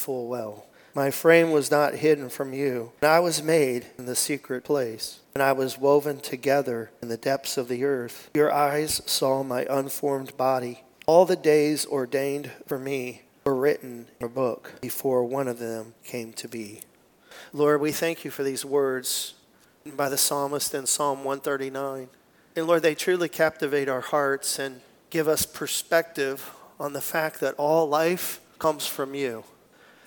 full well. My frame was not hidden from you, and I was made in the secret place, and I was woven together in the depths of the earth. Your eyes saw my unformed body. All the days ordained for me were written in a book before one of them came to be. Lord, we thank you for these words by the psalmist in Psalm 139. And Lord, they truly captivate our hearts and give us perspective on the fact that all life comes from you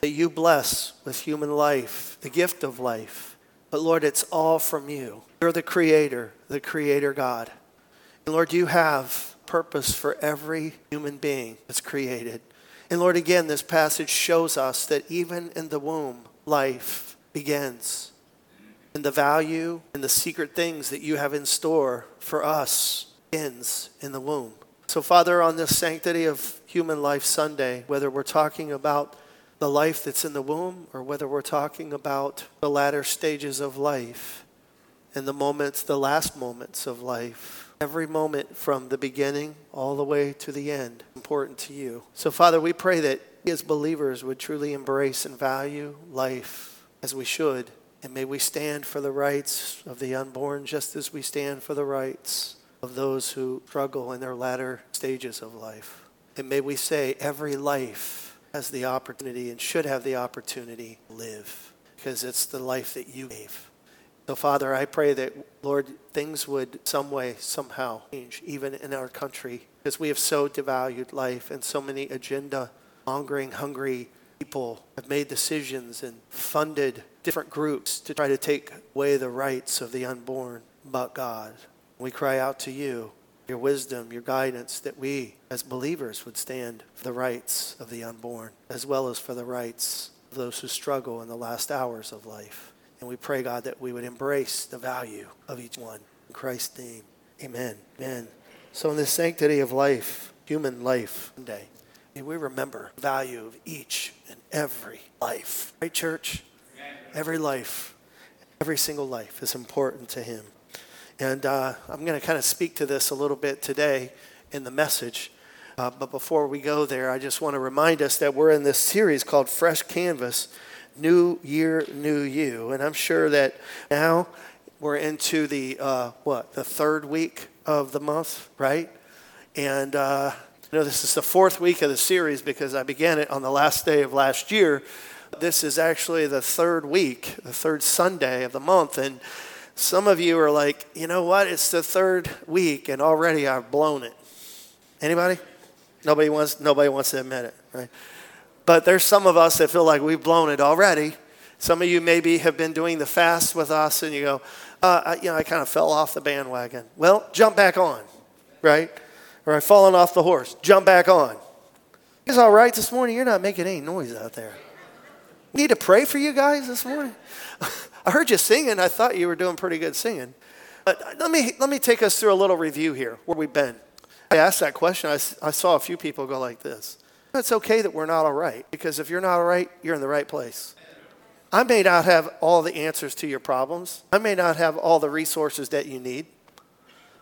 that you bless with human life, the gift of life. But Lord, it's all from you. You're the creator, the creator God. And Lord, you have purpose for every human being that's created. And Lord, again, this passage shows us that even in the womb, life begins. And the value and the secret things that you have in store for us ends in the womb. So, Father, on this Sanctity of Human Life Sunday, whether we're talking about the life that's in the womb or whether we're talking about the latter stages of life and the moments, the last moments of life. Every moment from the beginning all the way to the end important to you. So, Father, we pray that as believers would truly embrace and value life as we should. And may we stand for the rights of the unborn just as we stand for the rights of those who struggle in their latter stages of life. And may we say, every life has the opportunity and should have the opportunity to live because it's the life that you gave. So, Father, I pray that, Lord, things would some way, somehow change, even in our country, because we have so devalued life and so many agenda mongering, hungry people have made decisions and funded different groups to try to take away the rights of the unborn. But, God, we cry out to you your wisdom, your guidance, that we as believers would stand for the rights of the unborn, as well as for the rights of those who struggle in the last hours of life. And we pray, God, that we would embrace the value of each one. In Christ's name, amen. Amen. So, in the sanctity of life, human life, day, may we remember the value of each and every life. Right, church? Every life, every single life is important to Him. And uh, I'm going to kind of speak to this a little bit today in the message. Uh, but before we go there, I just want to remind us that we're in this series called Fresh Canvas New Year, New You. And I'm sure that now we're into the, uh, what, the third week of the month, right? And uh, I know this is the fourth week of the series because I began it on the last day of last year. This is actually the third week, the third Sunday of the month. And some of you are like, you know what? It's the third week and already I've blown it. Anybody? Nobody wants, nobody wants to admit it, right? But there's some of us that feel like we've blown it already. Some of you maybe have been doing the fast with us and you go, uh, I, you know, I kind of fell off the bandwagon. Well, jump back on, right? Or I've fallen off the horse. Jump back on. It's all right this morning. You're not making any noise out there. Need to pray for you guys this morning? I heard you singing. I thought you were doing pretty good singing. But let me, let me take us through a little review here where we've been. I asked that question. I, I saw a few people go like this. It's okay that we're not all right because if you're not all right, you're in the right place. I may not have all the answers to your problems. I may not have all the resources that you need.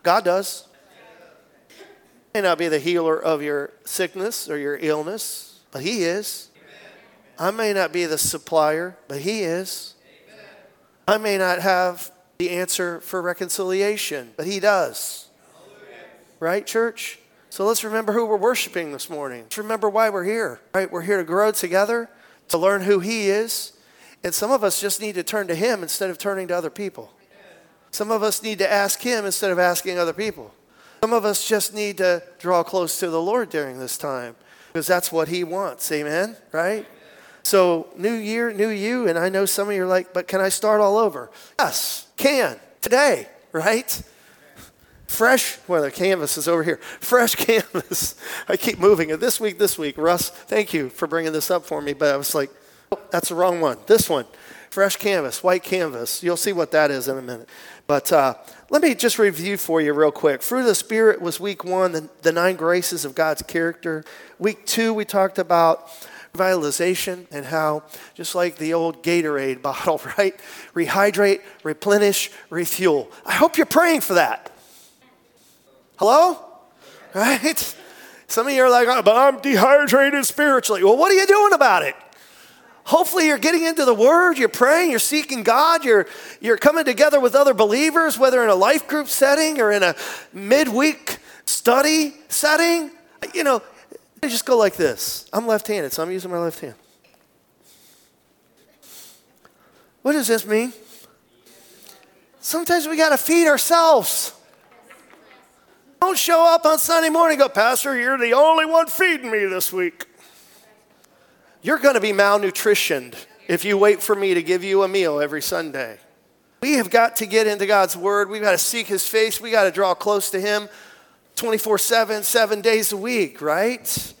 God does. I may not be the healer of your sickness or your illness, but He is. I may not be the supplier, but He is. I may not have the answer for reconciliation, but He does. Right, church? So let's remember who we're worshiping this morning. Let's remember why we're here. Right? We're here to grow together, to learn who He is. And some of us just need to turn to Him instead of turning to other people. Some of us need to ask Him instead of asking other people. Some of us just need to draw close to the Lord during this time because that's what He wants. Amen? Right? So, new year, new you. And I know some of you are like, but can I start all over? Yes, can. Today, right? Fresh, well, the canvas is over here. Fresh canvas. I keep moving it. This week, this week. Russ, thank you for bringing this up for me. But I was like, oh, that's the wrong one. This one. Fresh canvas, white canvas. You'll see what that is in a minute. But uh, let me just review for you real quick. Fruit of the Spirit was week one, the, the nine graces of God's character. Week two, we talked about revitalization and how, just like the old Gatorade bottle, right? Rehydrate, replenish, refuel. I hope you're praying for that. Hello? Right? Some of you are like, oh, but I'm dehydrated spiritually. Well, what are you doing about it? hopefully you're getting into the Word, you're praying, you're seeking God, you're, you're coming together with other believers, whether in a life group setting or in a midweek study setting. You know, just go like this. I'm left handed, so I'm using my left hand. What does this mean? Sometimes we got to feed ourselves. Don't show up on Sunday morning go, Pastor, you're the only one feeding me this week. You're going to be malnutritioned if you wait for me to give you a meal every Sunday. We have got to get into God's Word. We've got to seek His face. we got to draw close to Him 24 7, seven days a week, right?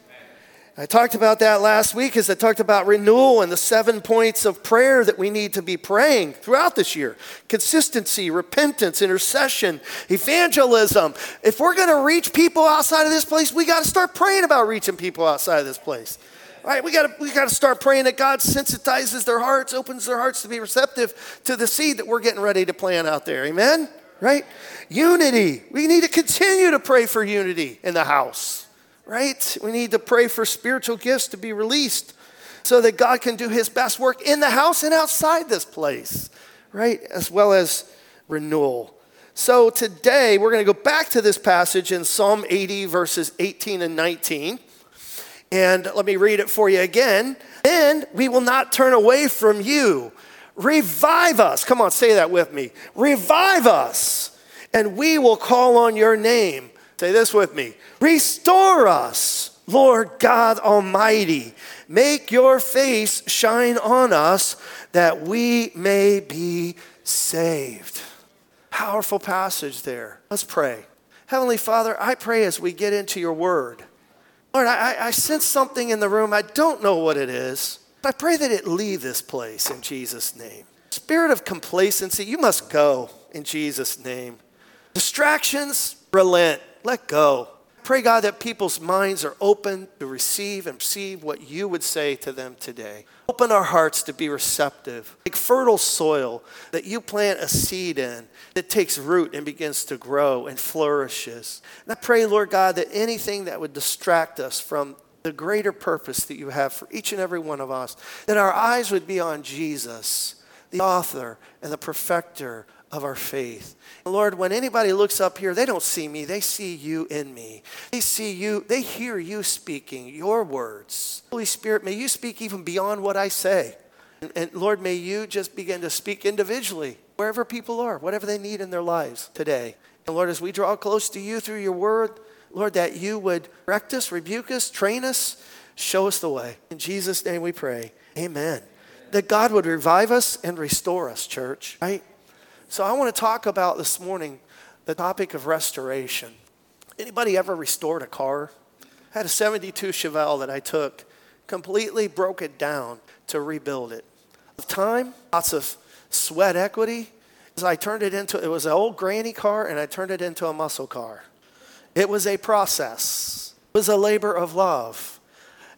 I talked about that last week as I talked about renewal and the seven points of prayer that we need to be praying throughout this year consistency, repentance, intercession, evangelism. If we're going to reach people outside of this place, we got to start praying about reaching people outside of this place. Right? We got we got to start praying that God sensitizes their hearts, opens their hearts to be receptive to the seed that we're getting ready to plant out there. Amen. Right? Unity. We need to continue to pray for unity in the house right? We need to pray for spiritual gifts to be released so that God can do his best work in the house and outside this place, right? As well as renewal. So today we're going to go back to this passage in Psalm 80, verses 18 and 19. And let me read it for you again. Then we will not turn away from you. Revive us. Come on, say that with me. Revive us, and we will call on your name. Say this with me Restore us, Lord God Almighty. Make your face shine on us that we may be saved. Powerful passage there. Let's pray. Heavenly Father, I pray as we get into your word. Lord, I, I sense something in the room. I don't know what it is. I pray that it leave this place in Jesus' name. Spirit of complacency, you must go in Jesus' name. Distractions, relent let go. Pray, God, that people's minds are open to receive and receive what you would say to them today. Open our hearts to be receptive, like fertile soil that you plant a seed in that takes root and begins to grow and flourishes. And I pray, Lord God, that anything that would distract us from the greater purpose that you have for each and every one of us, that our eyes would be on Jesus, the author and the perfecter of our faith. Lord, when anybody looks up here, they don't see me, they see you in me. They see you, they hear you speaking your words. Holy Spirit, may you speak even beyond what I say. And, and, Lord, may you just begin to speak individually, wherever people are, whatever they need in their lives today. And Lord, as we draw close to you through your word, Lord, that you would correct us, rebuke us, train us, show us the way. In Jesus' name we pray. Amen. That God would revive us and restore us, church, right? So I want to talk about this morning the topic of restoration. Anybody ever restored a car? I had a 72 Chevelle that I took, completely broke it down to rebuild it. With time, lots of sweat equity, as I turned it into it was an old granny car and I turned it into a muscle car. It was a process. It was a labor of love.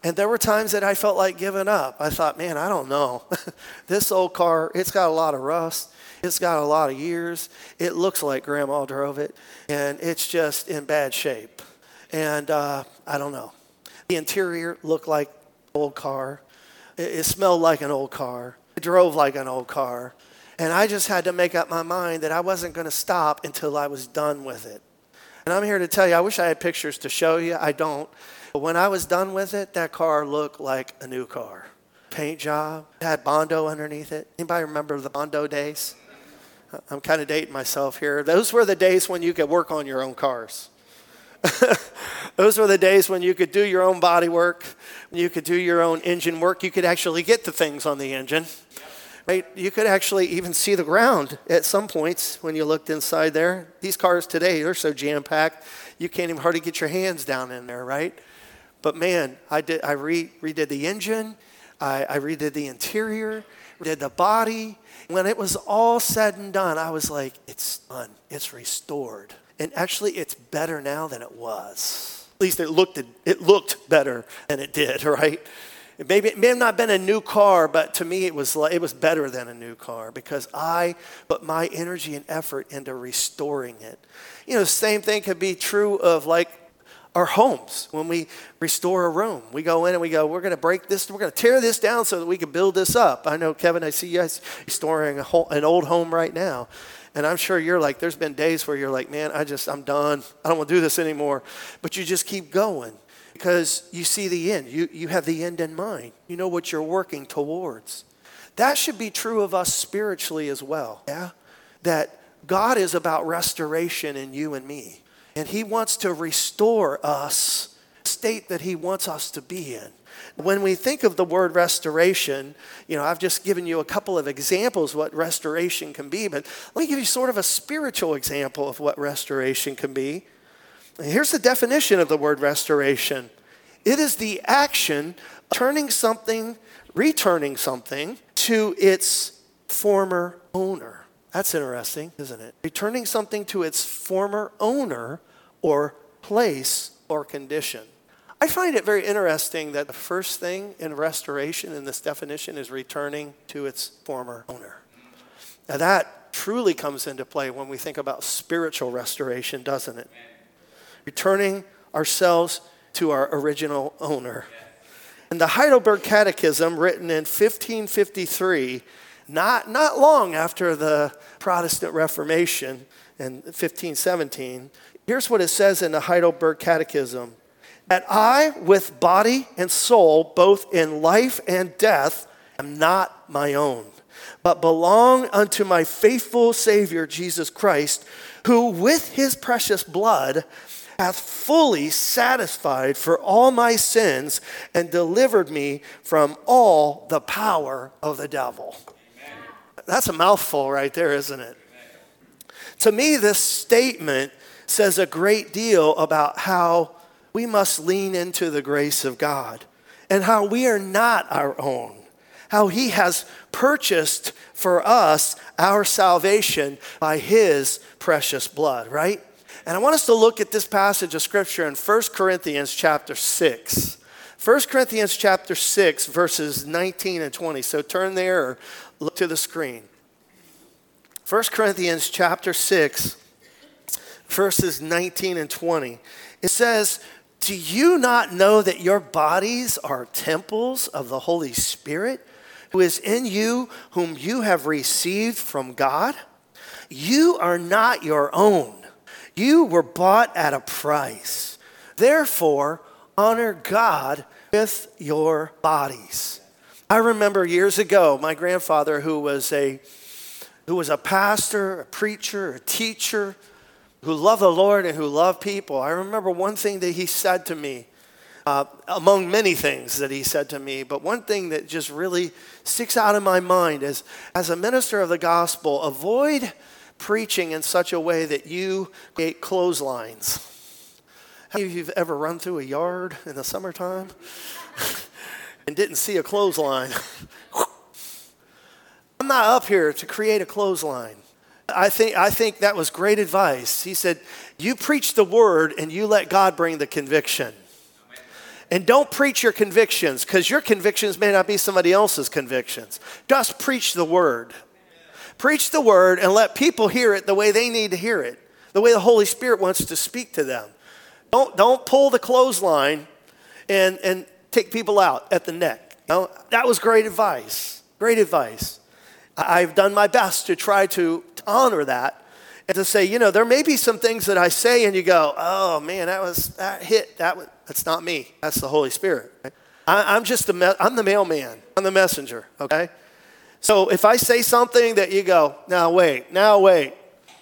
And there were times that I felt like giving up. I thought, man, I don't know. this old car, it's got a lot of rust. It's got a lot of years. It looks like grandma drove it, and it's just in bad shape. And uh, I don't know. The interior looked like old car. It, it smelled like an old car. It drove like an old car. And I just had to make up my mind that I wasn't going to stop until I was done with it. And I'm here to tell you, I wish I had pictures to show you. I don't. But when I was done with it, that car looked like a new car. Paint job, had Bondo underneath it. Anybody remember the Bondo days? I'm kind of dating myself here. Those were the days when you could work on your own cars. Those were the days when you could do your own body work, you could do your own engine work. You could actually get the things on the engine. Right? You could actually even see the ground at some points when you looked inside there. These cars today, they're so jam packed, you can't even hardly get your hands down in there, right? But man, I, did, I re, redid the engine, I, I redid the interior, did the body, when it was all said and done, I was like, it's done, it's restored. And actually, it's better now than it was. At least it looked, it looked better than it did, right? It, maybe, it may have not been a new car, but to me, it was, it was better than a new car because I put my energy and effort into restoring it. You know, the same thing could be true of like our homes when we restore a room. We go in and we go, we're going to break this, we're going to tear this down so that we can build this up. I know, Kevin, I see you guys restoring whole, an old home right now. And I'm sure you're like, there's been days where you're like, man, I just, I'm done. I don't want to do this anymore. But you just keep going because you see the end. You, you have the end in mind. You know what you're working towards. That should be true of us spiritually as well. Yeah? That God is about restoration in you and me. And He wants to restore us, state that He wants us to be in. When we think of the word restoration, you know, I've just given you a couple of examples what restoration can be, but let me give you sort of a spiritual example of what restoration can be. Here's the definition of the word restoration it is the action turning something, returning something to its former owner. That's interesting, isn't it? Returning something to its former owner or place or condition. I find it very interesting that the first thing in restoration in this definition is returning to its former owner. Now, that truly comes into play when we think about spiritual restoration, doesn't it? Returning ourselves to our original owner. And the Heidelberg Catechism, written in 1553, not, not long after the Protestant Reformation in 1517, here's what it says in the Heidelberg Catechism that I, with body and soul, both in life and death, am not my own, but belong unto my faithful Savior, Jesus Christ, who with his precious blood hath fully satisfied for all my sins and delivered me from all the power of the devil. That's a mouthful right there, isn't it? To me, this statement says a great deal about how we must lean into the grace of God and how we are not our own, how He has purchased for us our salvation by His precious blood, right? And I want us to look at this passage of scripture in 1 Corinthians chapter 6. 1 Corinthians chapter 6, verses 19 and 20. So turn there or look to the screen. 1 Corinthians chapter 6, verses 19 and 20. It says, Do you not know that your bodies are temples of the Holy Spirit, who is in you, whom you have received from God? You are not your own. You were bought at a price. Therefore, honor God with your bodies. I remember years ago, my grandfather, who was a who was a pastor, a preacher, a teacher, who loved the Lord and who loved people. I remember one thing that he said to me, uh, among many things that he said to me, but one thing that just really sticks out in my mind is as a minister of the gospel, avoid preaching in such a way that you create clotheslines. How many of you have ever run through a yard in the summertime and didn't see a clothesline? I'm not up here to create a clothesline. I think, I think that was great advice. He said, You preach the word and you let God bring the conviction. And don't preach your convictions because your convictions may not be somebody else's convictions. Just preach the word. Preach the word and let people hear it the way they need to hear it, the way the Holy Spirit wants to speak to them. Don't, don't pull the clothesline and, and take people out at the neck. No, that was great advice. Great advice. I've done my best to try to honor that and to say, you know, there may be some things that I say and you go, oh man, that was, that hit, that was, that's not me. That's the Holy Spirit. I, am just the, me- I'm the mailman. I'm the messenger, okay? So if I say something that you go, now wait, now wait,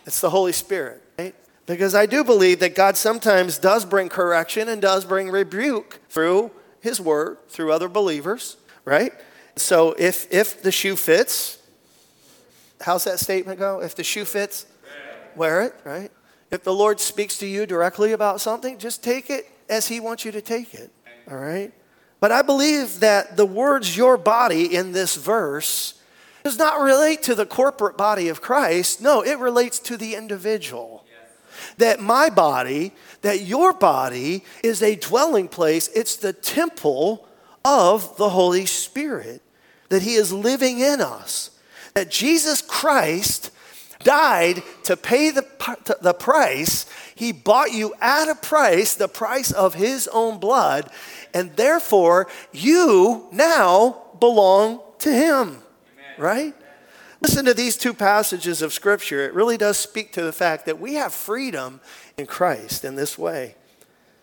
it's the Holy Spirit, right? Because I do believe that God sometimes does bring correction and does bring rebuke through His Word, through other believers, right? So if, if the shoe fits, how's that statement go? If the shoe fits, wear it, right? If the Lord speaks to you directly about something, just take it as He wants you to take it, all right? But I believe that the words your body in this verse does not relate to the corporate body of Christ. No, it relates to the individual. That my body, that your body is a dwelling place, it's the temple of the Holy Spirit, that He is living in us that Jesus Christ died to pay the, the price. He bought you at a price, the price of his own blood, and therefore you now belong to him. Right? Listen to these two passages of Scripture. It really does speak to the fact that we have freedom in Christ in this way.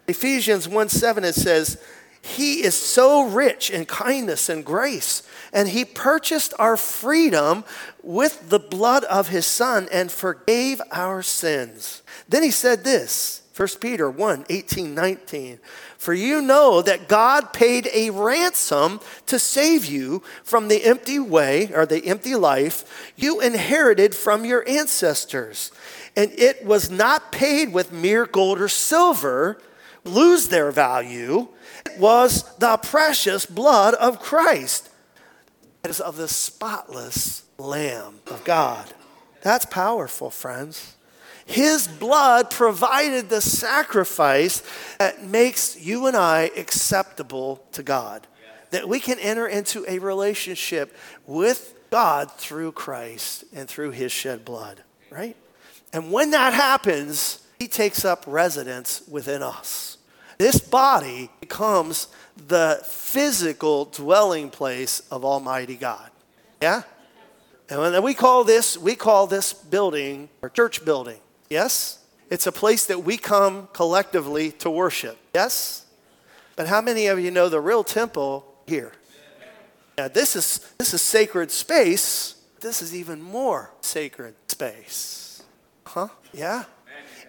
Ephesians 1 7, it says, He is so rich in kindness and grace, and He purchased our freedom with the blood of His Son and forgave our sins. Then He said this 1 Peter 1 18, 19. For you know that God paid a ransom to save you from the empty way or the empty life you inherited from your ancestors. And it was not paid with mere gold or silver, lose their value. It was the precious blood of Christ. It is of the spotless Lamb of God. That's powerful, friends. His blood provided the sacrifice that makes you and I acceptable to God. That we can enter into a relationship with God through Christ and through his shed blood, right? And when that happens, he takes up residence within us. This body becomes the physical dwelling place of Almighty God. Yeah? And we call this, we call this building our church building. Yes? It's a place that we come collectively to worship. Yes? But how many of you know the real temple here? Now, this is, this is sacred space. This is even more sacred space. Huh? Yeah?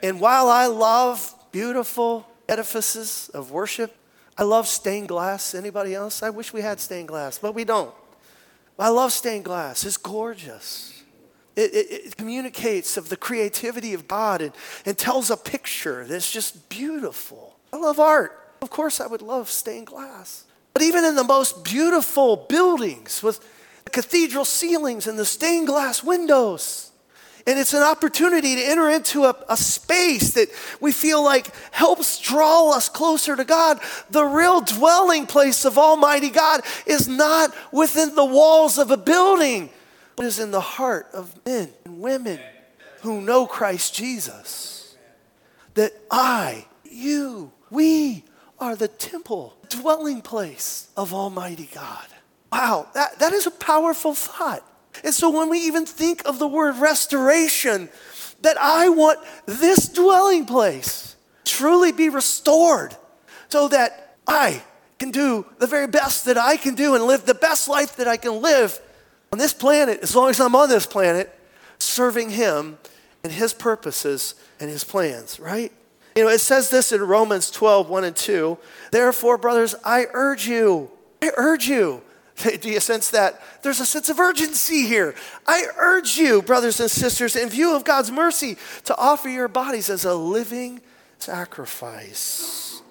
And while I love beautiful edifices of worship, I love stained glass. Anybody else? I wish we had stained glass, but we don't. I love stained glass. It's gorgeous. It, it, it, communicates of the creativity of God and, and tells a picture that's just beautiful. I love art. Of course, I would love stained glass. But even in the most beautiful buildings with the cathedral ceilings and the stained glass windows, and it's an opportunity to enter into a, a, space that we feel like helps draw us closer to God. The real dwelling place of Almighty God is not within the walls of a building, is in the heart of men and women who know Christ Jesus. That I, you, we are the temple, dwelling place of Almighty God. Wow, that, that is a powerful thought. And so when we even think of the word restoration, that I want this dwelling place truly be restored so that I can do the very best that I can do and live the best life that I can live on this planet, as long as I'm on this planet, serving Him and His purposes and His plans, right? You know, it says this in Romans 12, 1 and 2. Therefore, brothers, I urge you, I urge you. Do you sense that? There's a sense of urgency here. I urge you, brothers and sisters, in view of God's mercy, to offer your bodies as a living sacrifice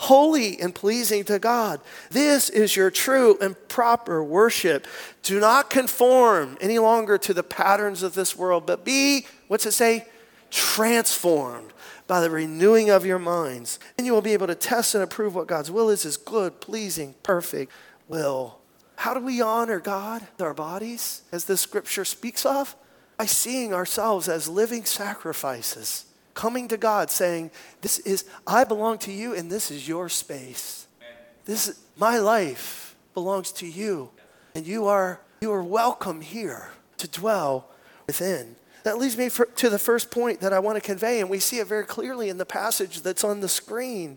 holy and pleasing to God. This is your true and proper worship. Do not conform any longer to the patterns of this world, but be, what's it say? Transformed by the renewing of your minds. And you will be able to test and approve what God's will is, his good, pleasing, perfect will. How do we honor God with our bodies, as this scripture speaks of? By seeing ourselves as living sacrifices coming to God saying, This is, I belong to you and this is your space. This is, my life belongs to you. And you are, you are welcome here to dwell within. That leads me for, to the first point that I want to convey, and we see it very clearly in the passage that's on the screen.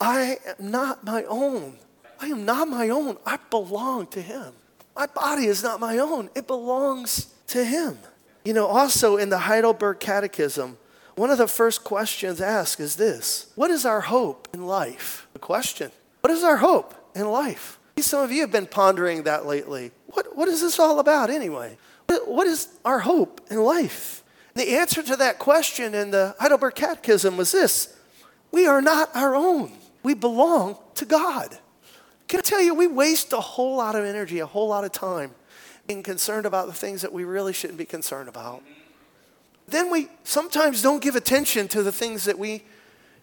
I am not my own. I am not my own. I belong to Him. My body is not my own, it belongs to Him. You know, also in the Heidelberg Catechism, one of the first questions asked is this What is our hope in life? The question. What is our hope in life? Some of you have been pondering that lately. What, what is this all about anyway? What, what is our hope in life? the answer to that question in the Heidelberg Catechism was this We are not our own, we belong to God. Can I tell you, we waste a whole lot of energy, a whole lot of time being concerned about the things that we really shouldn't be concerned about then we sometimes don't give attention to the things that we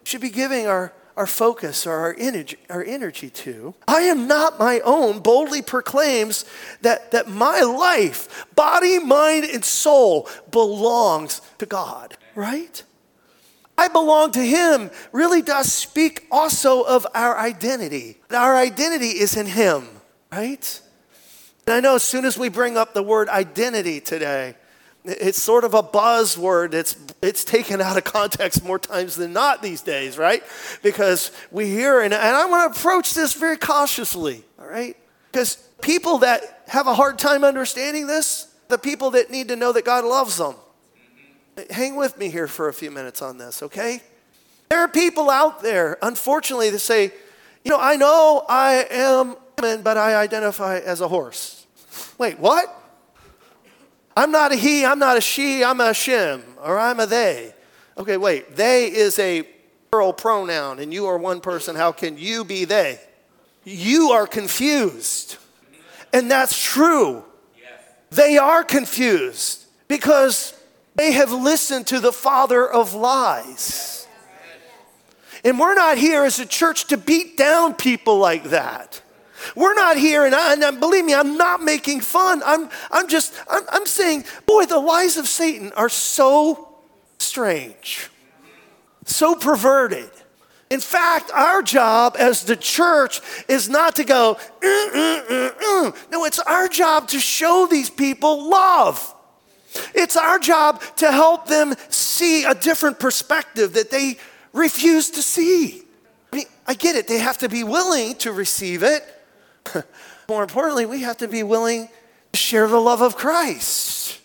should be giving our, our focus or our energy, our energy to. I am not my own boldly proclaims that, that my life, body, mind, and soul belongs to God, right? I belong to Him really does speak also of our identity. Our identity is in Him, right? And I know as soon as we bring up the word identity today, it's sort of a buzzword. It's, it's taken out of context more times than not these days, right? Because we hear, and, and I want to approach this very cautiously, all right? Because people that have a hard time understanding this, the people that need to know that God loves them. Hang with me here for a few minutes on this, okay? There are people out there, unfortunately, that say, you know, I know I am, but I identify as a horse. Wait, what? I'm not a he, I'm not a she, I'm a shim, or I'm a they. Okay, wait, they is a plural pronoun, and you are one person. How can you be they? You are confused. And that's true. They are confused because they have listened to the father of lies. And we're not here as a church to beat down people like that. We're not here, and, I, and believe me, I'm not making fun. I'm, I'm just, I'm, I'm saying, boy, the lies of Satan are so strange, so perverted. In fact, our job as the church is not to go, mm, mm, mm, no, it's our job to show these people love. It's our job to help them see a different perspective that they refuse to see. I mean, I get it, they have to be willing to receive it. More importantly, we have to be willing to share the love of Christ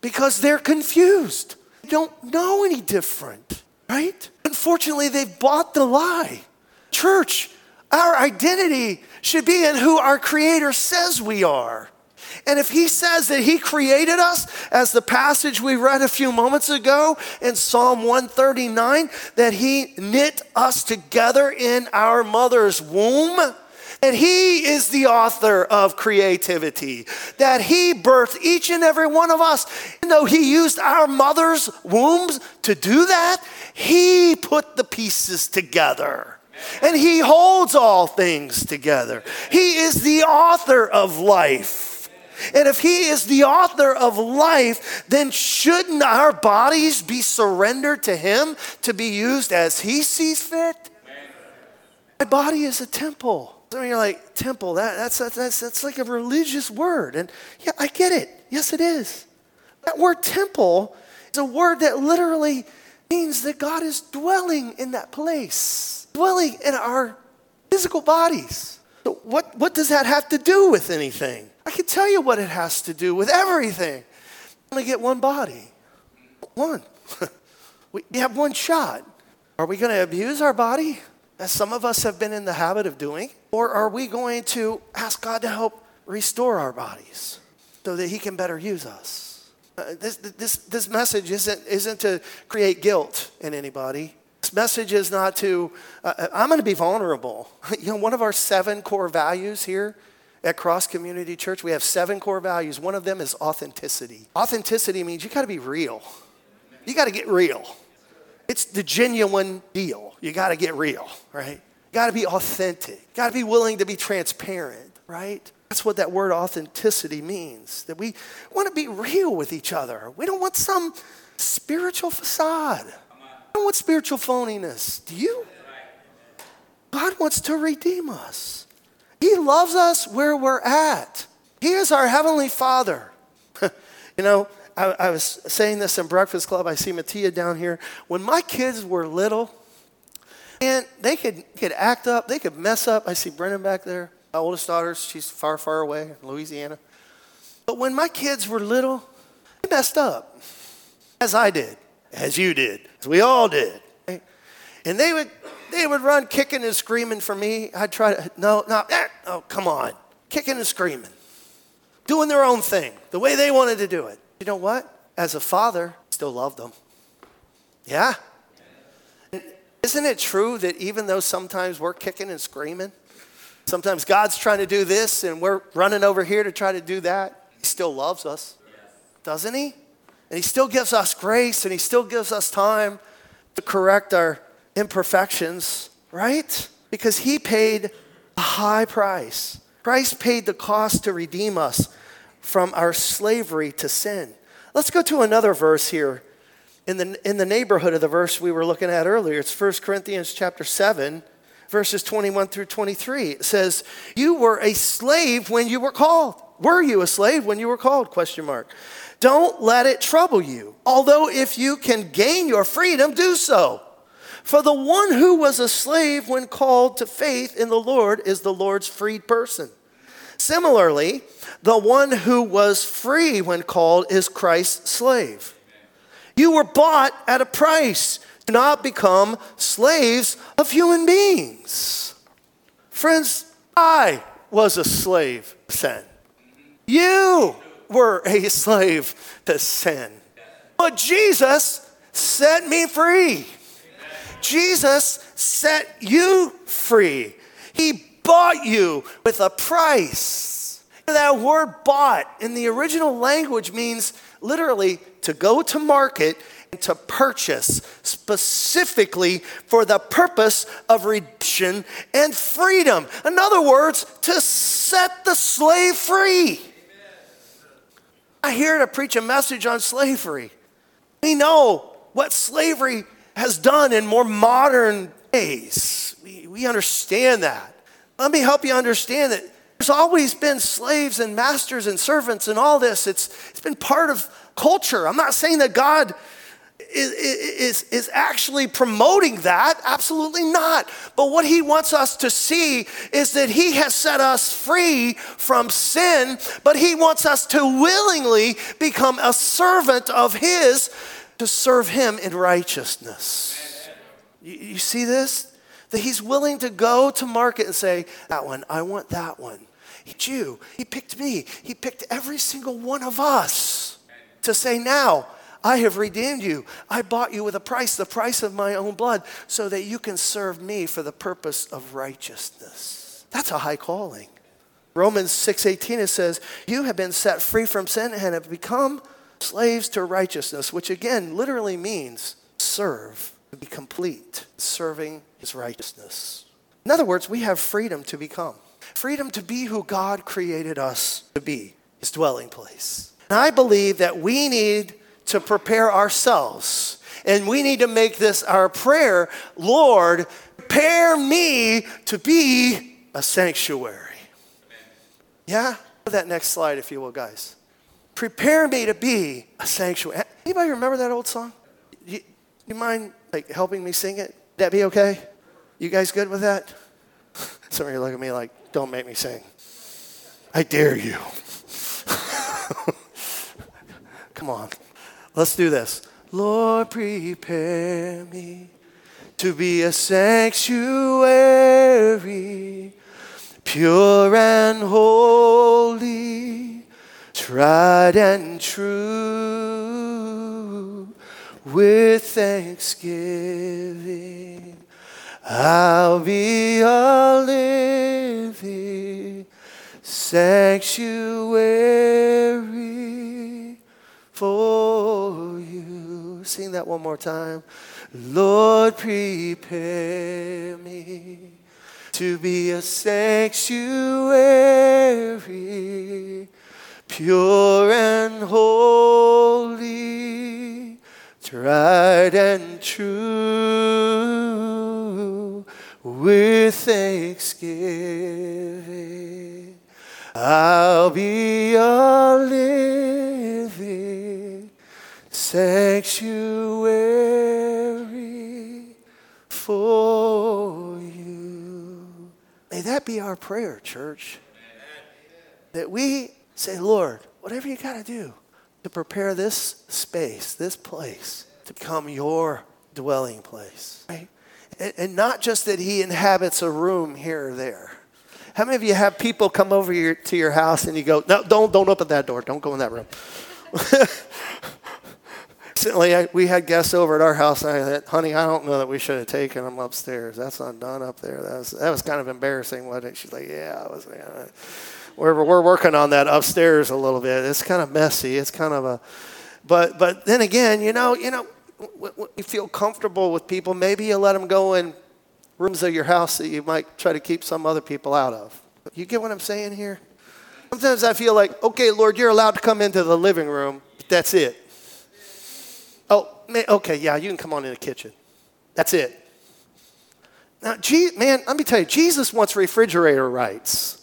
because they're confused. They don't know any different, right? Unfortunately, they've bought the lie. Church, our identity should be in who our Creator says we are. And if he says that he created us, as the passage we read a few moments ago in Psalm 139, that he knit us together in our mother's womb, and He is the author of creativity, that He birthed each and every one of us. And though He used our mother's wombs to do that, He put the pieces together. And He holds all things together. He is the author of life. And if He is the author of life, then shouldn't our bodies be surrendered to Him to be used as He sees fit? My body is a temple. Some of you are like, temple, that, that's, that's, that's like a religious word. And yeah, I get it. Yes, it is. That word temple is a word that literally means that God is dwelling in that place, dwelling in our physical bodies. So what, what does that have to do with anything? I can tell you what it has to do with everything. We only get one body. One. we have one shot. Are we going to abuse our body? as some of us have been in the habit of doing? Or are we going to ask God to help restore our bodies so that He can better use us? Uh, this, this, this message isn't, isn't to create guilt in anybody. This message is not to, uh, uh I'm going to be vulnerable. You know, one of our seven core values here at Cross Community Church, we have seven core values. One of them is authenticity. Authenticity means you got to be real, you got to get real. It's the genuine deal. You got to get real, right? Got to be authentic. Got to be willing to be transparent, right? That's what that word authenticity means. That we want to be real with each other. We don't want some spiritual facade. I don't want spiritual phoniness. Do you? God wants to redeem us. He loves us where we're at. He is our heavenly Father. you know, I, I was saying this in Breakfast Club. I see Mattia down here. When my kids were little, and they could, could act up, they could mess up. I see Brennan back there, my oldest daughter, she's far, far away in Louisiana. But when my kids were little, they messed up, as I did, as you did, as we all did. And they would, they would run kicking and screaming for me. I'd try to, no, no, eh, oh, come on, kicking and screaming, doing their own thing, the way they wanted to do it. You know what? As a father, still loved them. Yeah. Isn't it true that even though sometimes we're kicking and screaming, sometimes God's trying to do this and we're running over here to try to do that, He still loves us, doesn't He? And He still gives us grace and He still gives us time to correct our imperfections, right? Because he paid a high price. Christ paid the cost to redeem us from our slavery to sin. Let's go to another verse here in the, in the neighborhood of the verse we were looking at earlier. It's 1 Corinthians chapter 7, verses 21 through 23. It says, You were a slave when you were called. Were you a slave when you were called? Question mark. Don't let it trouble you. Although if you can gain your freedom, do so. For the one who was a slave when called to faith in the Lord is the Lord's freed person. Similarly, the one who was free when called is Christ's slave. You were bought at a price. Do not become slaves of human beings. Friends, I was a slave to sin. You were a slave to sin. But Jesus set me free. Jesus set you free. He bought you with a price. That word bought in the original language means literally to go to market and to purchase specifically for the purpose of redemption and freedom. In other words, to set the slave free. I here to preach a message on slavery. We know what slavery has done in more modern days. We, we understand that. Let me help you understand that there's always been slaves and masters and servants and all this. It's, it's been part of culture. I'm not saying that God is, is, is actually promoting that. Absolutely not. But what he wants us to see is that he has set us free from sin, but he wants us to willingly become a servant of his to serve him in righteousness. You, you see this? That he's willing to go to market and say, That one, I want that one. He, Jew, he picked me. He picked every single one of us to say, Now, I have redeemed you. I bought you with a price, the price of my own blood, so that you can serve me for the purpose of righteousness. That's a high calling. Romans 6:18 it says, "You have been set free from sin and have become slaves to righteousness," which again literally means serve, to be complete, serving his righteousness. In other words, we have freedom to become. Freedom to be who God created us to be, his dwelling place. And I believe that we need to prepare ourselves. And we need to make this our prayer Lord, prepare me to be a sanctuary. Yeah? That next slide, if you will, guys. Prepare me to be a sanctuary. Anybody remember that old song? You, you mind like helping me sing it? That be okay? You guys good with that? Some of you look at me like, don't make me sing. I dare you. Come on. Let's do this. Lord, prepare me to be a sanctuary, pure and holy, tried and true, with thanksgiving. I'll be a living sanctuary for you. Sing that one more time. Lord, prepare me to be a sanctuary, pure and holy, tried and true, with thanksgiving. I'll be a living our prayer, church. That we say, Lord, whatever you got to do to prepare this space, this place, to become your dwelling place. Right? And, and not just that He inhabits a room here or there how many of you have people come over your, to your house and you go, no, don't, don't open that door. Don't go in that room. Recently, I, we had guests over at our house, and I said, honey, I don't know that we should have taken them upstairs. That's not done up there. That was, that was kind of embarrassing, wasn't it? She's like, yeah, I was. We're, we're working on that upstairs a little bit. It's kind of messy. It's kind of a, but, but then again, you know, you know, you feel comfortable with people, maybe you let them go in rooms of your house that you might try to keep some other people out of. You get what I'm saying here? Sometimes I feel like, okay, Lord, you're allowed to come into the living room, but that's it. Okay, yeah, you can come on in the kitchen. That's it. Now, man, let me tell you, Jesus wants refrigerator rights.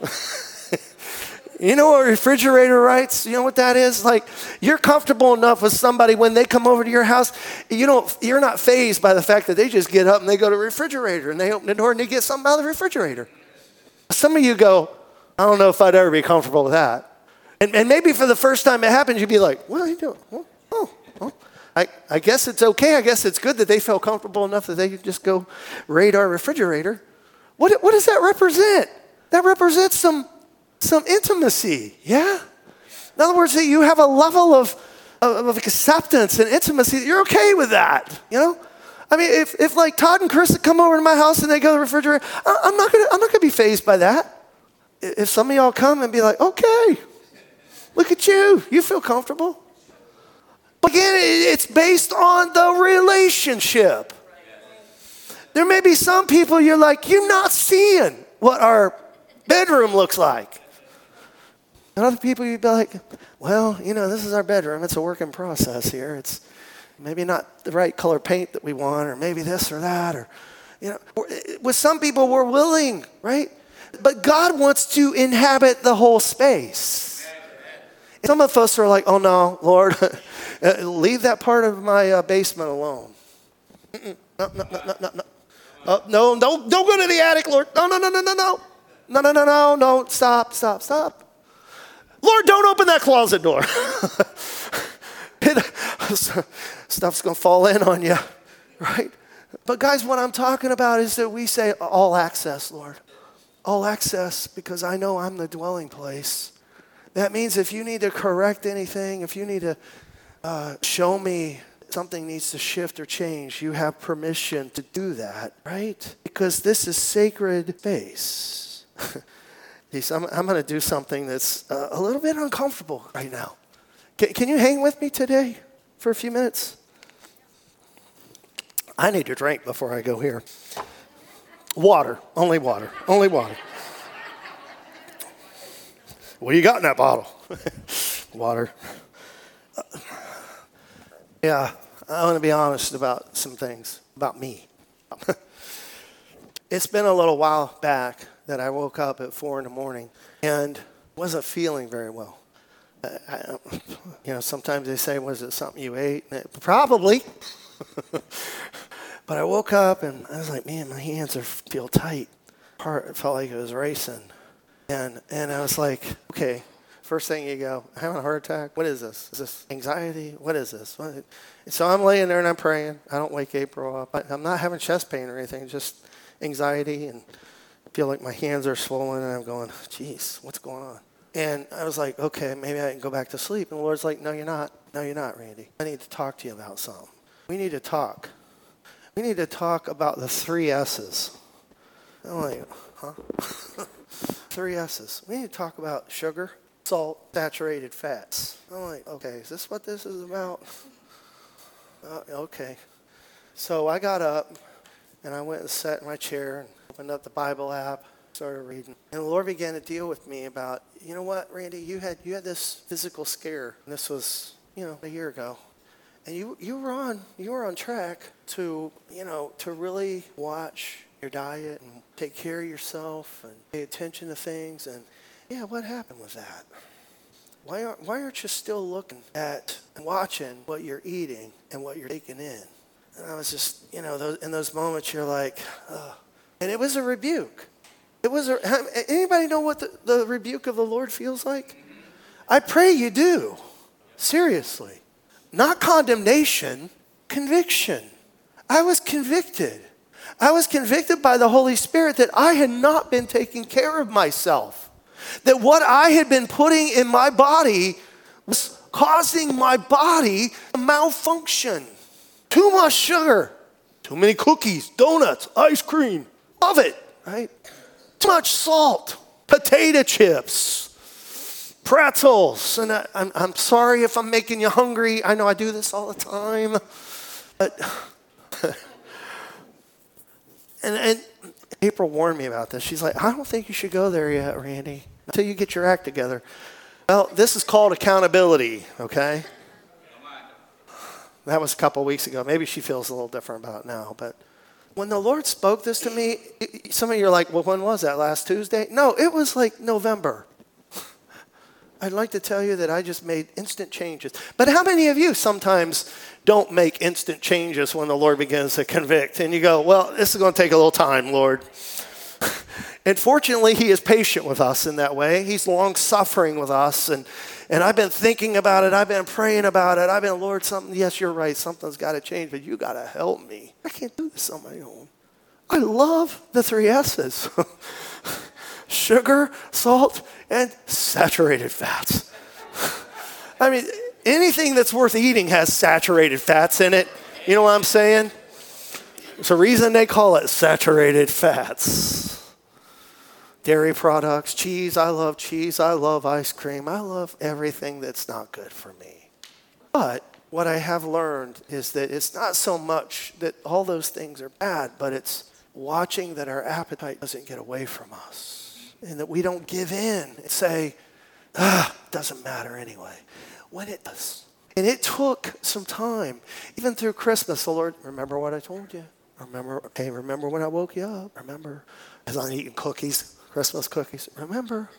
you know what refrigerator rights? You know what that is? Like you're comfortable enough with somebody when they come over to your house, you don't you're not phased by the fact that they just get up and they go to the refrigerator and they open the door and they get something out of the refrigerator. Some of you go, I don't know if I'd ever be comfortable with that. And, and maybe for the first time it happens, you'd be like, What are you doing? Oh. I, I guess it's okay. I guess it's good that they felt comfortable enough that they could just go raid our refrigerator. What, what does that represent? That represents some, some intimacy, yeah? In other words, that you have a level of, of, of acceptance and intimacy, you're okay with that, you know? I mean, if, if like Todd and Chris come over to my house and they go to the refrigerator, I, I'm not gonna, I'm not gonna be fazed by that. If some of y'all come and be like, okay, look at you, you feel comfortable. But again, it's based on the relationship. There may be some people you're like, you're not seeing what our bedroom looks like. And other people you'd be like, well, you know, this is our bedroom. It's a work in process here. It's maybe not the right color paint that we want, or maybe this or that, or, you know, eh, eh, with some people we're willing, right? But God wants to inhabit the whole space. Some of us are like, oh no, Lord, leave that part of my uh, basement alone. No, no, no, no, no, no. Oh, no, don't, don't go to the attic, Lord. No, no, no, no, no, no. No, no, no, no, no. Stop, stop, stop. Lord, don't open that closet door. Stuff's going to fall in on you, right? But, guys, what I'm talking about is that we say all access, Lord. All access because I know I'm the dwelling place. That means if you need to correct anything, if you need to uh, show me something needs to shift or change, you have permission to do that, right? Because this is sacred space. I'm, I'm going to do something that's uh, a little bit uncomfortable right now. Can, can you hang with me today for a few minutes? I need to drink before I go here. Water, only water, only water. What do you got in that bottle? water. Yeah, I want to be honest about some things about me. it's been a little while back that I woke up at four in the morning and wasn't feeling very well. I, you know, sometimes they say, "Was it something you ate?" Probably. but I woke up and I was like, "Man, my hands are feel tight." Heart felt like it was racing, and and I was like, "Okay, First thing you go, i having a heart attack? What is this? Is this anxiety? What is this? What? So I'm laying there and I'm praying. I don't wake April up. I'm not having chest pain or anything, just anxiety and feel like my hands are swollen and I'm going, geez, what's going on? And I was like, okay, maybe I can go back to sleep. And the Lord's like, no, you're not. No, you're not, Randy. I need to talk to you about something. We need to talk. We need to talk about the three S's. I'm like, huh? three S's. We need to talk about sugar, salt, saturated fats. I'm like, okay, is this what this is about? Uh, okay. So I got up and I went and sat in my chair and opened up the Bible app, started reading. And the Lord began to deal with me about, you know what, Randy, you had you had this physical scare. And this was, you know, a year ago. And you you were on you were on track to, you know, to really watch your diet and take care of yourself and pay attention to things and yeah, what happened with that? Why aren't, why aren't you still looking at and watching what you're eating and what you're taking in? And I was just, you know, those, in those moments you're like. And it was a rebuke. It was a, anybody know what the, the rebuke of the Lord feels like? I pray you do. Seriously. Not condemnation, conviction. I was convicted. I was convicted by the Holy Spirit that I had not been taking care of myself. That what I had been putting in my body was causing my body to malfunction. Too much sugar, too many cookies, donuts, ice cream. Love it, right? Too much salt, potato chips, pretzels. And I, I'm, I'm sorry if I'm making you hungry. I know I do this all the time. But, and, and April warned me about this. She's like, I don't think you should go there yet, Randy, until you get your act together. Well, this is called accountability, okay? That was a couple weeks ago. Maybe she feels a little different about it now, but when the Lord spoke this to me, some of you are like, well, when was that? Last Tuesday? No, it was like November. I'd like to tell you that I just made instant changes. But how many of you sometimes don't make instant changes when the Lord begins to convict? And you go, well, this is going to take a little time, Lord. and fortunately, He is patient with us in that way. He's long suffering with us. And, and I've been thinking about it. I've been praying about it. I've been, Lord, something, yes, you're right. Something's got to change, but you got to help me. I can't do this on my own. I love the three S's. sugar, salt, and saturated fats. I mean, anything that's worth eating has saturated fats in it. You know what I'm saying? It's a reason they call it saturated fats. Dairy products, cheese, I love cheese, I love ice cream, I love everything that's not good for me. But what I have learned is that it's not so much that all those things are bad, but it's watching that our appetite doesn't get away from us and that we don't give in and say, ah, doesn't matter anyway, when it does. And it took some time, even through Christmas. The Lord, remember what I told you. Remember, hey, remember when I woke you up. Remember, as I'm eating cookies, Christmas cookies. Remember,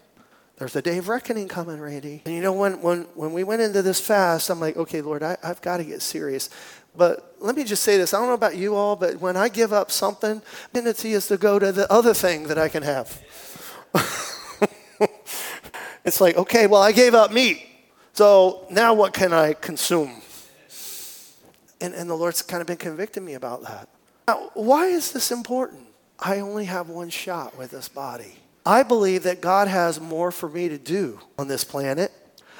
there's a day of reckoning coming, Randy. And you know, when, when, when we went into this fast, I'm like, okay, Lord, I, I've got to get serious. But let me just say this. I don't know about you all, but when I give up something, tendency is to go to the other thing that I can have. it's like, okay, well, I gave up meat. So now what can I consume? And, and the Lord's kind of been convicting me about that. Now, why is this important? I only have one shot with this body. I believe that God has more for me to do on this planet.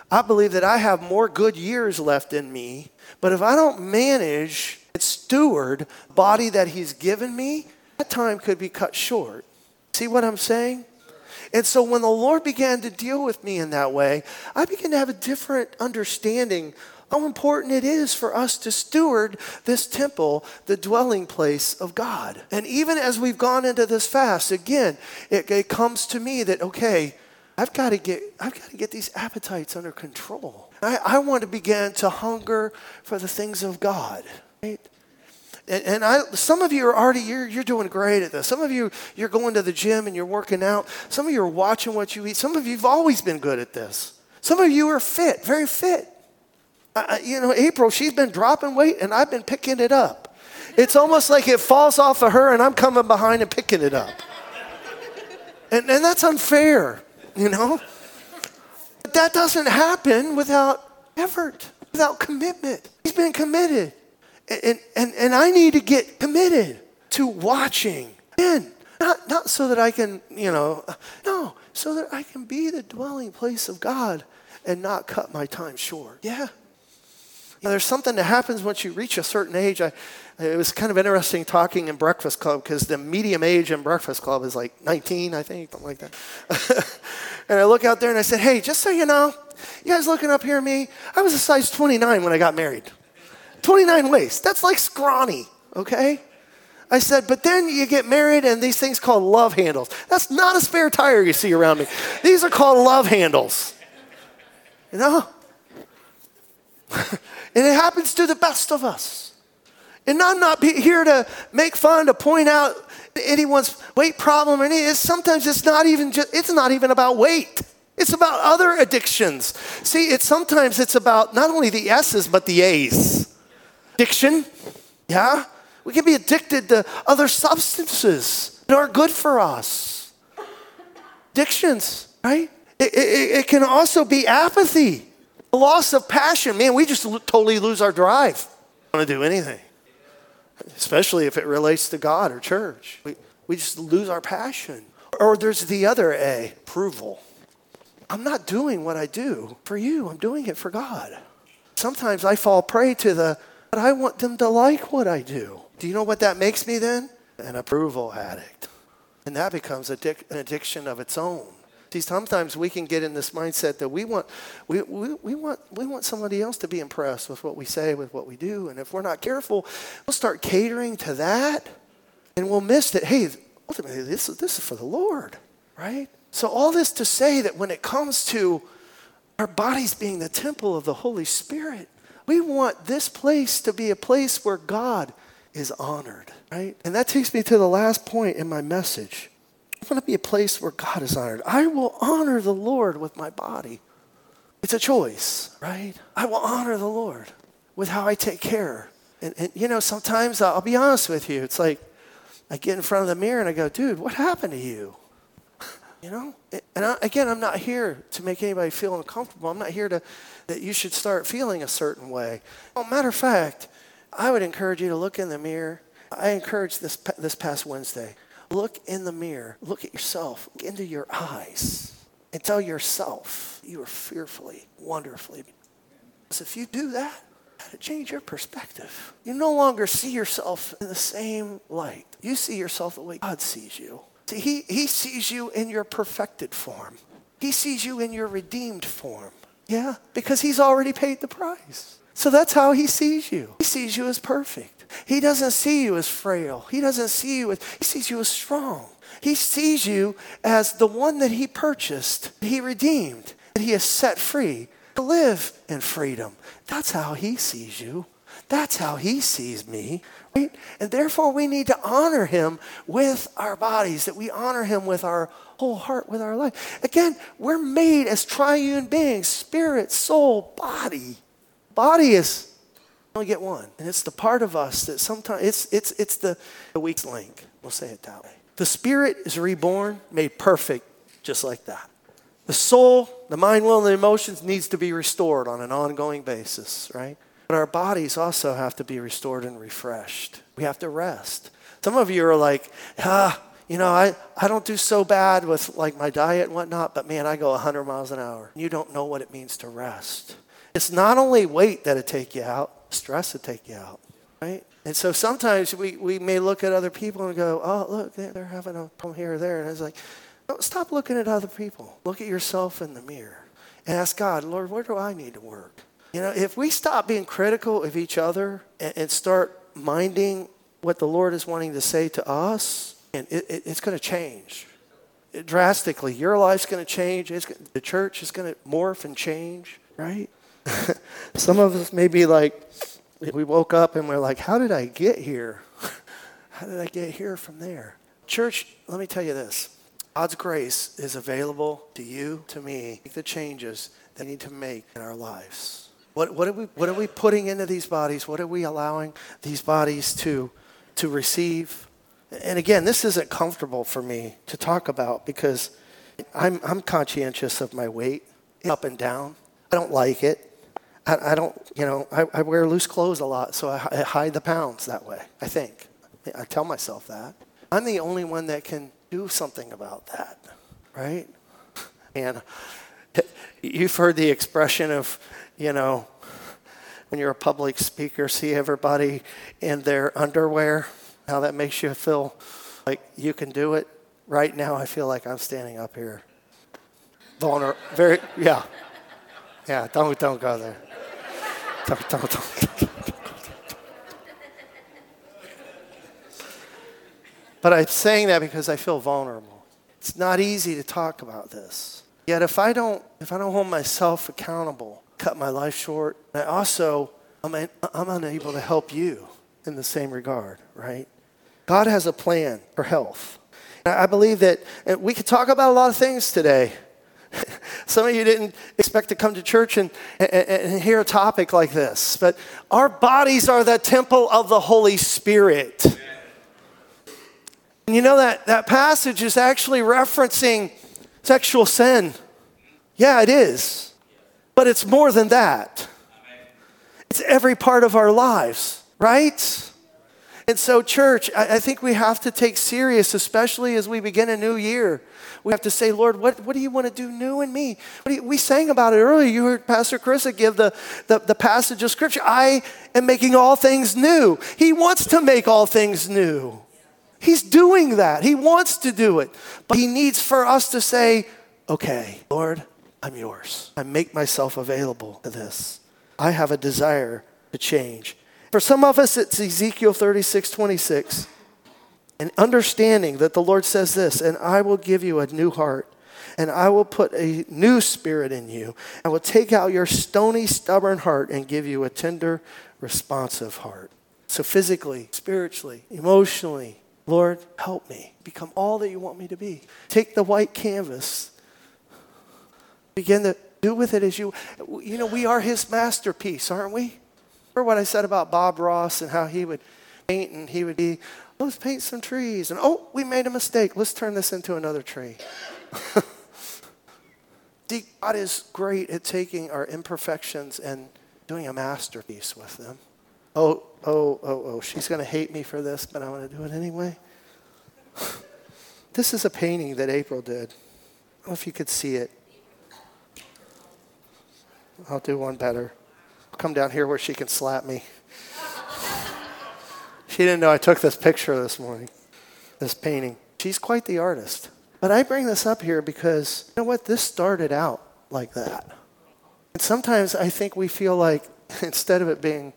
I believe that I have more good years left in me. But if I don't manage and steward body that He's given me, that time could be cut short. See what I'm saying? And so when the Lord began to deal with me in that way, I began to have a different understanding how important it is for us to steward this temple, the dwelling place of God. And even as we've gone into this fast, again, it, it comes to me that, okay, I've got to get, I've got to get these appetites under control. I, I want to begin to hunger for the things of God. Right? And, and I, some of you are already, you're, you're doing great at this. Some of you, you're going to the gym and you're working out. Some of you are watching what you eat. Some of you have always been good at this. Some of you are fit, very fit. Uh, you know, April, she's been dropping weight and I've been picking it up. It's almost like it falls off of her and I'm coming behind and picking it up. And, and that's unfair, you know? But that doesn't happen without effort, without commitment. He's been committed. And, and, and I need to get committed to watching. And not, not so that I can, you know, no, so that I can be the dwelling place of God and not cut my time short. Yeah. Now, there's something that happens once you reach a certain age. I, it was kind of interesting talking in Breakfast Club because the medium age in Breakfast Club is like 19, I think, something like that. and I look out there and I said, hey, just so you know, you guys looking up here at me, I was a size 29 when I got married. 29 waist. That's like scrawny, okay? I said, but then you get married and these things called love handles. That's not a spare tire you see around me. These are called love handles. You know? and it happens to the best of us. And I'm not here to make fun, to point out anyone's weight problem or anything. Sometimes it's not even just, it's not even about weight. It's about other addictions. See, it's sometimes it's about not only the S's, but the A's. Addiction, yeah? We can be addicted to other substances that aren't good for us. Addictions, right? It, it, it can also be apathy, loss of passion. Man, we just totally lose our drive. Want to do anything, especially if it relates to God or church. We, we just lose our passion. Or there's the other A, approval. I'm not doing what I do for you, I'm doing it for God. Sometimes I fall prey to the but I want them to like what I do. Do you know what that makes me then? An approval addict. And that becomes addic- an addiction of its own. See, sometimes we can get in this mindset that we want, we, we, we, want, we want somebody else to be impressed with what we say, with what we do. And if we're not careful, we'll start catering to that and we'll miss that, hey, ultimately, this, this is for the Lord, right? So, all this to say that when it comes to our bodies being the temple of the Holy Spirit, we want this place to be a place where God is honored, right? And that takes me to the last point in my message. I want to be a place where God is honored. I will honor the Lord with my body. It's a choice, right? I will honor the Lord with how I take care. And, and you know, sometimes I'll be honest with you. It's like I get in front of the mirror and I go, dude, what happened to you? You know? And I, again, I'm not here to make anybody feel uncomfortable. I'm not here to, that you should start feeling a certain way. Well, matter of fact, I would encourage you to look in the mirror. I encourage this, this past Wednesday. Look in the mirror. Look at yourself. Look into your eyes and tell yourself you are fearfully, wonderfully. Because if you do that, change your perspective. You no longer see yourself in the same light. You see yourself the way God sees you. See, he, he sees you in your perfected form. He sees you in your redeemed form. Yeah, because he's already paid the price. So that's how he sees you. He sees you as perfect. He doesn't see you as frail. He doesn't see you as, he sees you as strong. He sees you as the one that he purchased, he redeemed, that he has set free to live in freedom. That's how he sees you. That's how he sees me. Right? And therefore, we need to honor him with our bodies, that we honor him with our whole heart, with our life. Again, we're made as triune beings spirit, soul, body. Body is only get one. And it's the part of us that sometimes it's it's it's the, the weak link. We'll say it that way. The spirit is reborn, made perfect, just like that. The soul, the mind, will, and the emotions needs to be restored on an ongoing basis, right? But our bodies also have to be restored and refreshed. We have to rest. Some of you are like, ah, you know, I, I don't do so bad with like my diet and whatnot, but man, I go 100 miles an hour. You don't know what it means to rest. It's not only weight that'll take you out, stress will take you out, right? And so sometimes we, we may look at other people and go, oh, look, they're, having a problem here or there. And it's like, Stop looking at other people. Look at yourself in the mirror and ask God, Lord, where do I need to work? You know, if we stop being critical of each other and, and start minding what the Lord is wanting to say to us, and it, it, it's going to change it, drastically. Your life's going to change. the church is going to morph and change, right? Some of us may be like, we woke up and we're like, how did I get here? how did I get here from there? Church, let me tell you this God's grace is available to you, to me, make the changes that we need to make in our lives. What, what, are we, what are we putting into these bodies? What are we allowing these bodies to, to receive? And again, this isn't comfortable for me to talk about because I'm, I'm conscientious of my weight up and down. I don't like it. I, I don't, you know, I, I, wear loose clothes a lot, so I, I hide the pounds that way, I think. I tell myself that. I'm the only one that can do something about that, right? And you've heard the expression of, you know, when you're a public speaker, see everybody in their underwear, how that makes you feel like you can do it. Right now, I feel like I'm standing up here. Vulnerable, very, yeah. Yeah, don't, don't go there. Don't, don't, don't. But I'm saying that because I feel vulnerable. It's not easy to talk about this. Yet if I don't, if I don't hold myself accountable, cut my life short, I also, I'm, I'm unable to help you in the same regard, right? God has a plan for health. I believe that we could talk about a lot of things today. Some of you didn't expect to come to church and, and, and, hear a topic like this, but our bodies are the temple of the Holy Spirit. And you know that that passage is actually referencing sexual sin. Yeah, it is. But it's more than that. It's every part of our lives, right? And so, church, I, I think we have to take serious, especially as we begin a new year. We have to say, Lord, what, what do you want to do new in me? You, we sang about it earlier. You heard Pastor Chris give the, the, the passage of Scripture. I am making all things new. He wants to make all things new. He's doing that. He wants to do it. But he needs for us to say, okay, Lord, I'm yours. I make myself available to this. I have a desire to change. For some of us, it's Ezekiel 36 26. And understanding that the Lord says this, and I will give you a new heart, and I will put a new spirit in you. I will take out your stony, stubborn heart and give you a tender, responsive heart. So, physically, spiritually, emotionally, Lord, help me become all that you want me to be. Take the white canvas, begin to do with it as you, you know, we are his masterpiece, aren't we? Remember what I said about Bob Ross and how he would paint and he would be Let's paint some trees. And oh, we made a mistake. Let's turn this into another tree. See, God is great at taking our imperfections and doing a masterpiece with them. Oh, oh, oh, oh, she's going to hate me for this, but I'm going to do it anyway. this is a painting that April did. I don't know if you could see it. I'll do one better. Come down here where she can slap me. She didn't know I took this picture this morning, this painting. She's quite the artist. But I bring this up here because, you know what? This started out like that. And sometimes I think we feel like instead of it being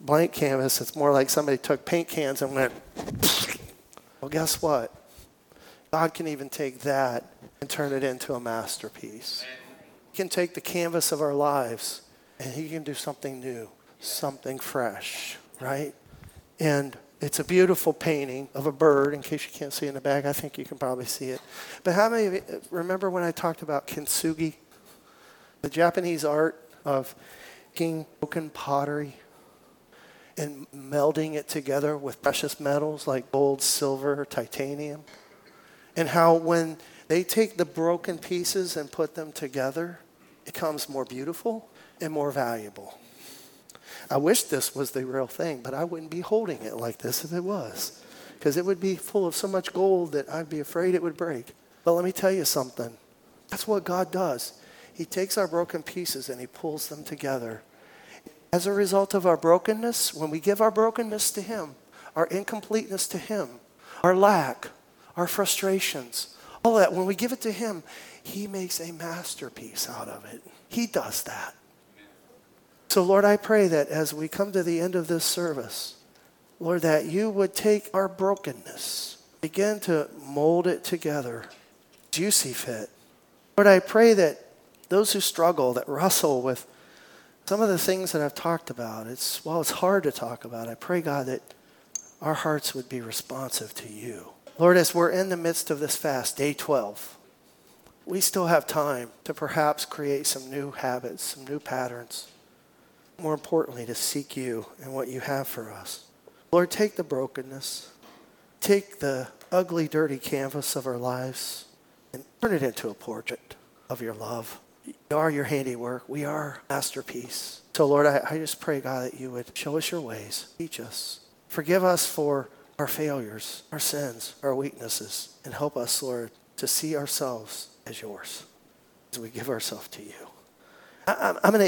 blank canvas, it's more like somebody took paint cans and went, well, guess what? God can even take that and turn it into a masterpiece. He can take the canvas of our lives and He can do something new, something fresh, right? And it's a beautiful painting of a bird. In case you can't see in the back, I think you can probably see it. But how many of you remember when I talked about kintsugi? The Japanese art of king broken pottery and melding it together with precious metals like gold, silver, titanium. And how when they take the broken pieces and put them together, it becomes more beautiful and more valuable. I wish this was the real thing, but I wouldn't be holding it like this if it was. Because it would be full of so much gold that I'd be afraid it would break. But let me tell you something. That's what God does. He takes our broken pieces and He pulls them together. As a result of our brokenness, when we give our brokenness to Him, our incompleteness to Him, our lack, our frustrations, all that, when we give it to Him, He makes a masterpiece out of it. He does that. So, Lord, I pray that as we come to the end of this service, Lord, that you would take our brokenness, begin to mold it together see fit. Lord, I pray that those who struggle, that wrestle with some of the things that I've talked about, it's well, it's hard to talk about. I pray, God, that our hearts would be responsive to you. Lord, as we're in the midst of this fast, day 12, we still have time to perhaps create some new habits, some new patterns more importantly, to seek you and what you have for us. Lord, take the brokenness, take the ugly, dirty canvas of our lives, and turn it into a portrait of your love. You are your handiwork. We are masterpiece. So, Lord, I, I just pray, God, that you would show us your ways, teach us, forgive us for our failures, our sins, our weaknesses, and help us, Lord, to see ourselves as yours as we give ourselves to you. I, I'm going to